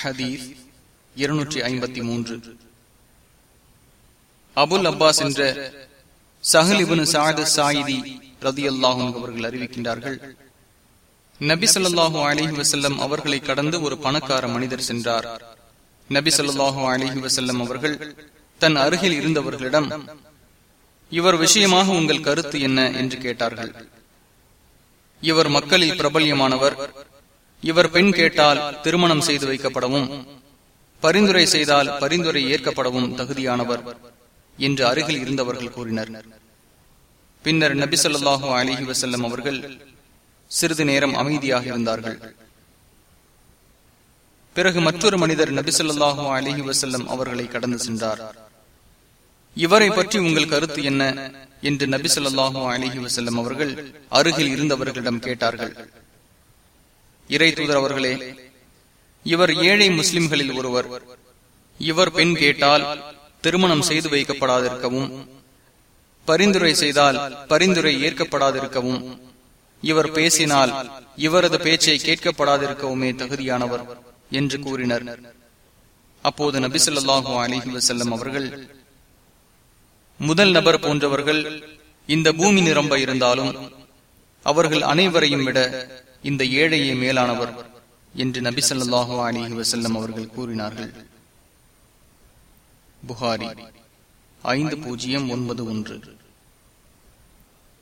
ஹதீஸ் இருநூற்றி ஐம்பத்தி மூன்று. அபுல் அப்பாஸ் என்ற சஹலிபுன் சாது சாயிதி ரதி அல்லாஹும் அவர்கள் அறிவிக்கின்றார்கள். நபி சொல்லாஹு அலிஹி வசல்லம் அவர்களை கடந்து ஒரு பணக்கார மனிதர் சென்றார். நபி சொல்லாஹு அலிஹி வசல்லம் அவர்கள் தன் அருகில் இருந்தவர்களிடம் இவர் விஷயமாக உங்கள் கருத்து என்ன என்று கேட்டார்கள். இவர் மக்களில் பிரபல்யமானவர். இவர் பெண் கேட்டால் திருமணம் செய்து வைக்கப்படவும் பரிந்துரை செய்தால் பரிந்துரை ஏற்கப்படவும் தகுதியானவர் என்று அருகில் இருந்தவர்கள் கூறினர். பின்னர் நபிசல்லாஹு அலிஹி வசல்லம் அவர்கள் சிறிது நேரம் அமைதியாக இருந்தார்கள். பிறகு மற்றொரு மனிதர் நபிசல்லாஹு அலிஹி வசல்லம் அவர்களை கடந்து சென்றார். இவரை பற்றி உங்கள் கருத்து என்ன? என்று நபிசல்லாஹு அலிஹி வசல்லம் அவர்கள் அருகில் இருந்தவர்களிடம் கேட்டார்கள். இறை தூதர் அவர்களே இவர் ஏழை முஸ்லிம்களில் ஒருவர். இவர் பெண் கேட்டால் திருமணம் செய்து வைக்கப்படாதிருக்கவும் பரிந்துரை செய்தால் பரிந்துரை ஏற்கப்படாதிருக்கவும். இவர் பேசினால் இவரது பேச்சை கேட்கப்படாதிருக்கவுமே தகுதியானவர் என்று கூறினர். அப்போது நபிசல்லாஹு அலிஹி வசல்லம் அவர்கள் முதல் நபர் போன்றவர்கள் இந்த பூமி நிரம்ப இருந்தாலும் அவர்கள் அனைவரையும் விட இந்த ஏழையே மேலானவர் என்று நபி சொல்லாஹு அலிஹி வசல்லம் அவர்கள் கூறினார்கள். புகாரி ஐந்து பூஜ்ஜியம் ஒன்பது ஒன்று.